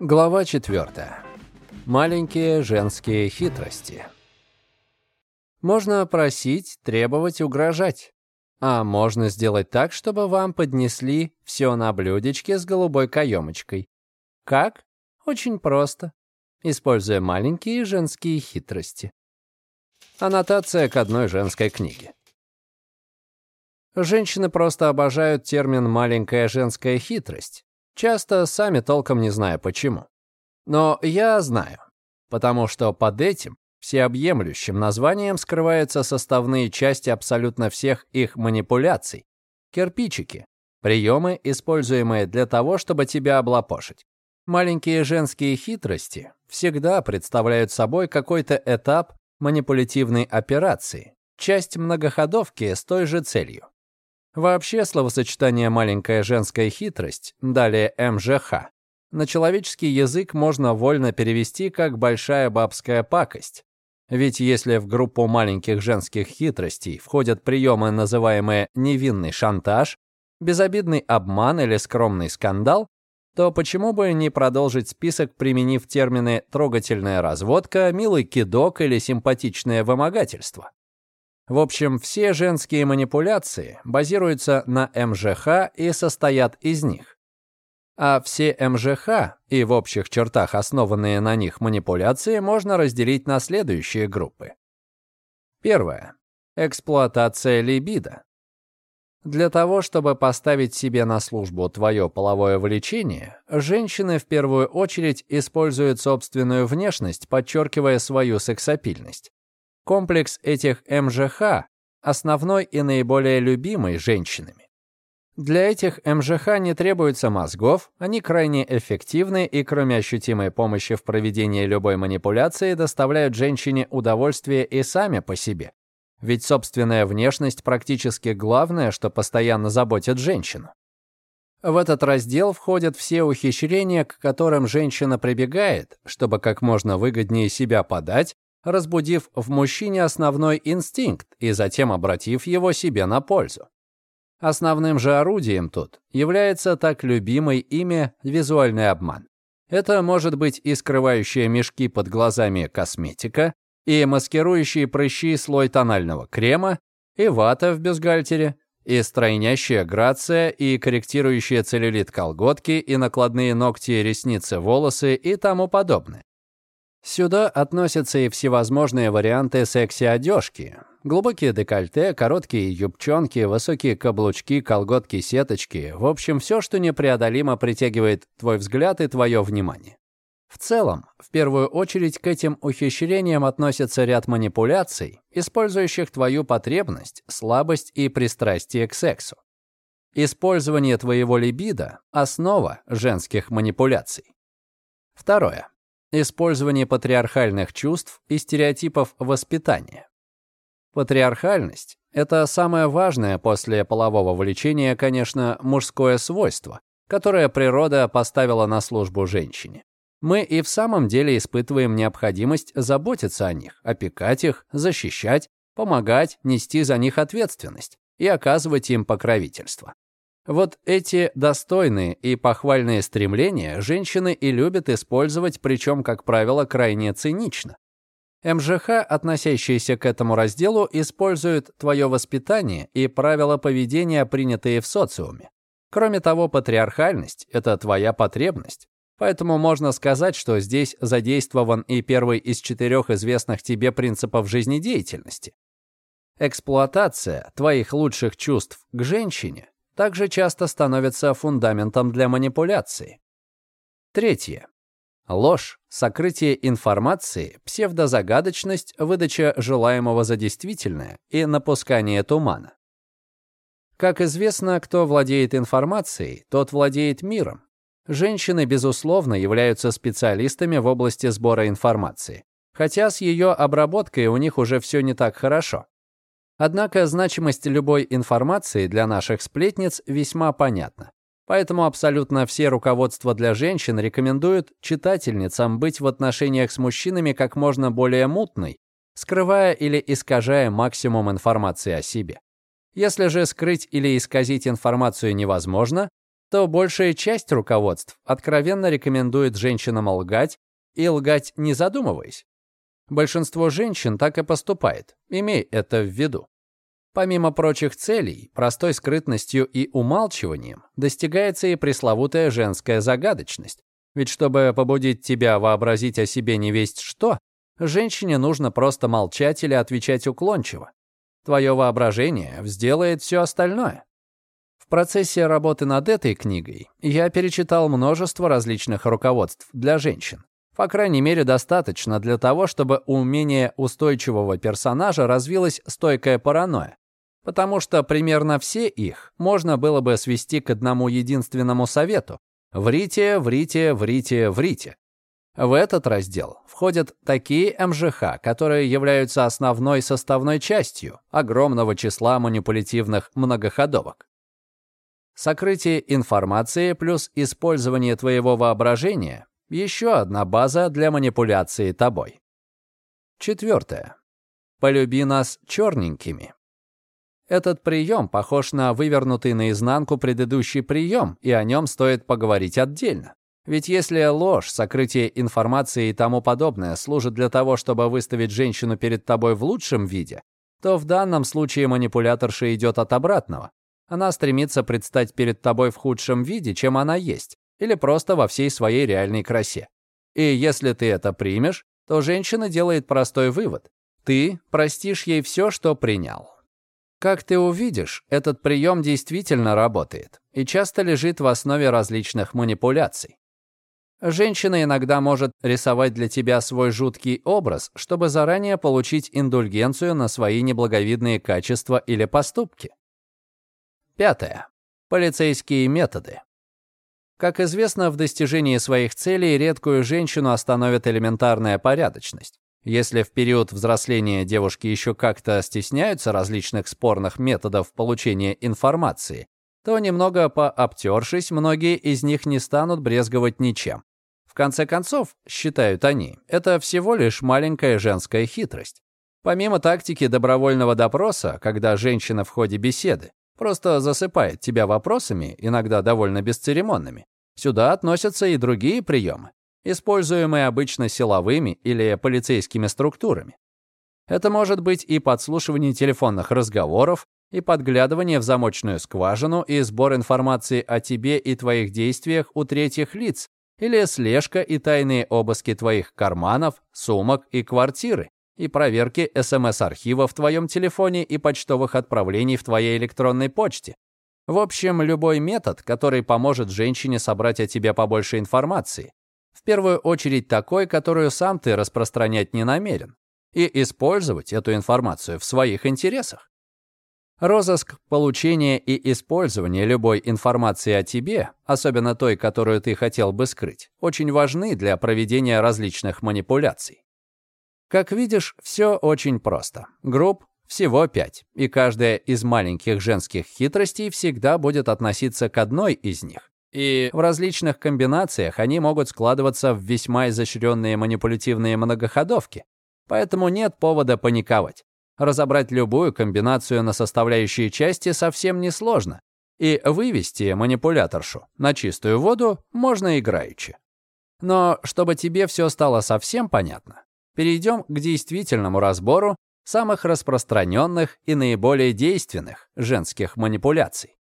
Глава 4. Маленькие женские хитрости. Можно просить, требовать, угрожать. А можно сделать так, чтобы вам поднесли все на блюдечке с голубой каемочкой. Как? Очень просто. Используя маленькие женские хитрости. Аннотация к одной женской книге. Женщины просто обожают термин «маленькая женская хитрость», Часто сами толком не зная почему. Но я знаю, потому что под этим всеобъемлющим названием скрываются составные части абсолютно всех их манипуляций. Кирпичики, приемы, используемые для того, чтобы тебя облапошить. Маленькие женские хитрости всегда представляют собой какой-то этап манипулятивной операции, часть многоходовки с той же целью. Вообще словосочетание «маленькая женская хитрость», далее МЖХ, на человеческий язык можно вольно перевести как «большая бабская пакость». Ведь если в группу маленьких женских хитростей входят приемы, называемые невинный шантаж, безобидный обман или скромный скандал, то почему бы не продолжить список, применив термины «трогательная разводка», «милый кидок» или «симпатичное вымогательство»? В общем, все женские манипуляции базируются на МЖХ и состоят из них. А все МЖХ и в общих чертах основанные на них манипуляции можно разделить на следующие группы. Первое. Эксплуатация либидо. Для того, чтобы поставить себе на службу твое половое влечение, женщины в первую очередь используют собственную внешность, подчеркивая свою сексапильность. Комплекс этих МЖХ основной и наиболее любимый женщинами. Для этих МЖХ не требуется мозгов, они крайне эффективны и кроме ощутимой помощи в проведении любой манипуляции доставляют женщине удовольствие и сами по себе. Ведь собственная внешность практически главное, что постоянно заботит женщину. В этот раздел входят все ухищрения, к которым женщина прибегает, чтобы как можно выгоднее себя подать разбудив в мужчине основной инстинкт и затем обратив его себе на пользу. Основным же орудием тут является так любимый ими визуальный обман. Это может быть и скрывающие мешки под глазами косметика, и маскирующие прыщи слой тонального крема, и вата в бюстгальтере, и стройнящая грация, и корректирующие целлюлит колготки, и накладные ногти, ресницы, волосы и тому подобное. Сюда относятся и всевозможные варианты секси-одежки. Глубокие декольте, короткие юбчонки, высокие каблучки, колготки-сеточки. В общем, все, что непреодолимо притягивает твой взгляд и твое внимание. В целом, в первую очередь к этим ухищрениям относится ряд манипуляций, использующих твою потребность, слабость и пристрастие к сексу. Использование твоего либидо – основа женских манипуляций. Второе. Использование патриархальных чувств и стереотипов воспитания. Патриархальность – это самое важное после полового влечения, конечно, мужское свойство, которое природа поставила на службу женщине. Мы и в самом деле испытываем необходимость заботиться о них, опекать их, защищать, помогать, нести за них ответственность и оказывать им покровительство. Вот эти достойные и похвальные стремления женщины и любят использовать, причем, как правило, крайне цинично. МЖХ, относящиеся к этому разделу, используют твое воспитание и правила поведения, принятые в социуме. Кроме того, патриархальность — это твоя потребность. Поэтому можно сказать, что здесь задействован и первый из четырех известных тебе принципов жизнедеятельности. Эксплуатация твоих лучших чувств к женщине также часто становятся фундаментом для манипуляции. Третье. Ложь, сокрытие информации, псевдозагадочность, выдача желаемого за действительное и напускание тумана. Как известно, кто владеет информацией, тот владеет миром. Женщины, безусловно, являются специалистами в области сбора информации, хотя с ее обработкой у них уже все не так хорошо. Однако значимость любой информации для наших сплетниц весьма понятна. Поэтому абсолютно все руководства для женщин рекомендуют читательницам быть в отношениях с мужчинами как можно более мутной, скрывая или искажая максимум информации о себе. Если же скрыть или исказить информацию невозможно, то большая часть руководств откровенно рекомендует женщинам лгать и лгать не задумываясь. Большинство женщин так и поступает, имей это в виду. Помимо прочих целей, простой скрытностью и умалчиванием достигается и пресловутая женская загадочность. Ведь чтобы побудить тебя вообразить о себе не весть что, женщине нужно просто молчать или отвечать уклончиво. Твое воображение сделает все остальное. В процессе работы над этой книгой я перечитал множество различных руководств для женщин. По крайней мере, достаточно для того, чтобы у умения устойчивого персонажа развилась стойкая паранойя. Потому что примерно все их можно было бы свести к одному единственному совету. Врите, врите, врите, врите. В этот раздел входят такие МЖХ, которые являются основной составной частью огромного числа манипулятивных многоходовок. Сокрытие информации плюс использование твоего воображения еще одна база для манипуляции тобой. Четвертое. Полюби нас черненькими. Этот прием похож на вывернутый наизнанку предыдущий прием, и о нем стоит поговорить отдельно. Ведь если ложь, сокрытие информации и тому подобное служит для того, чтобы выставить женщину перед тобой в лучшем виде, то в данном случае манипуляторша идет от обратного. Она стремится предстать перед тобой в худшем виде, чем она есть, или просто во всей своей реальной красе. И если ты это примешь, то женщина делает простой вывод. Ты простишь ей все, что принял. Как ты увидишь, этот прием действительно работает и часто лежит в основе различных манипуляций. Женщина иногда может рисовать для тебя свой жуткий образ, чтобы заранее получить индульгенцию на свои неблаговидные качества или поступки. Пятое. Полицейские методы. Как известно, в достижении своих целей редкую женщину остановит элементарная порядочность. Если в период взросления девушки еще как-то стесняются различных спорных методов получения информации, то немного пообтершись, многие из них не станут брезговать ничем. В конце концов, считают они, это всего лишь маленькая женская хитрость. Помимо тактики добровольного допроса, когда женщина в ходе беседы Просто засыпает тебя вопросами, иногда довольно бесцеремонными. Сюда относятся и другие приемы, используемые обычно силовыми или полицейскими структурами. Это может быть и подслушивание телефонных разговоров, и подглядывание в замочную скважину, и сбор информации о тебе и твоих действиях у третьих лиц, или слежка и тайные обыски твоих карманов, сумок и квартиры, и проверки СМС-архива в твоем телефоне и почтовых отправлений в твоей электронной почте. В общем, любой метод, который поможет женщине собрать о тебе побольше информации. В первую очередь такой, которую сам ты распространять не намерен. И использовать эту информацию в своих интересах. Розыск, получение и использование любой информации о тебе, особенно той, которую ты хотел бы скрыть, очень важны для проведения различных манипуляций. Как видишь, все очень просто. Групп всего пять, и каждая из маленьких женских хитростей всегда будет относиться к одной из них. И в различных комбинациях они могут складываться в весьма изощренные манипулятивные многоходовки. Поэтому нет повода паниковать. Разобрать любую комбинацию на составляющие части совсем несложно. И вывести манипуляторшу на чистую воду можно играючи. Но чтобы тебе все стало совсем понятно, перейдем к действительному разбору самых распространенных и наиболее действенных женских манипуляций.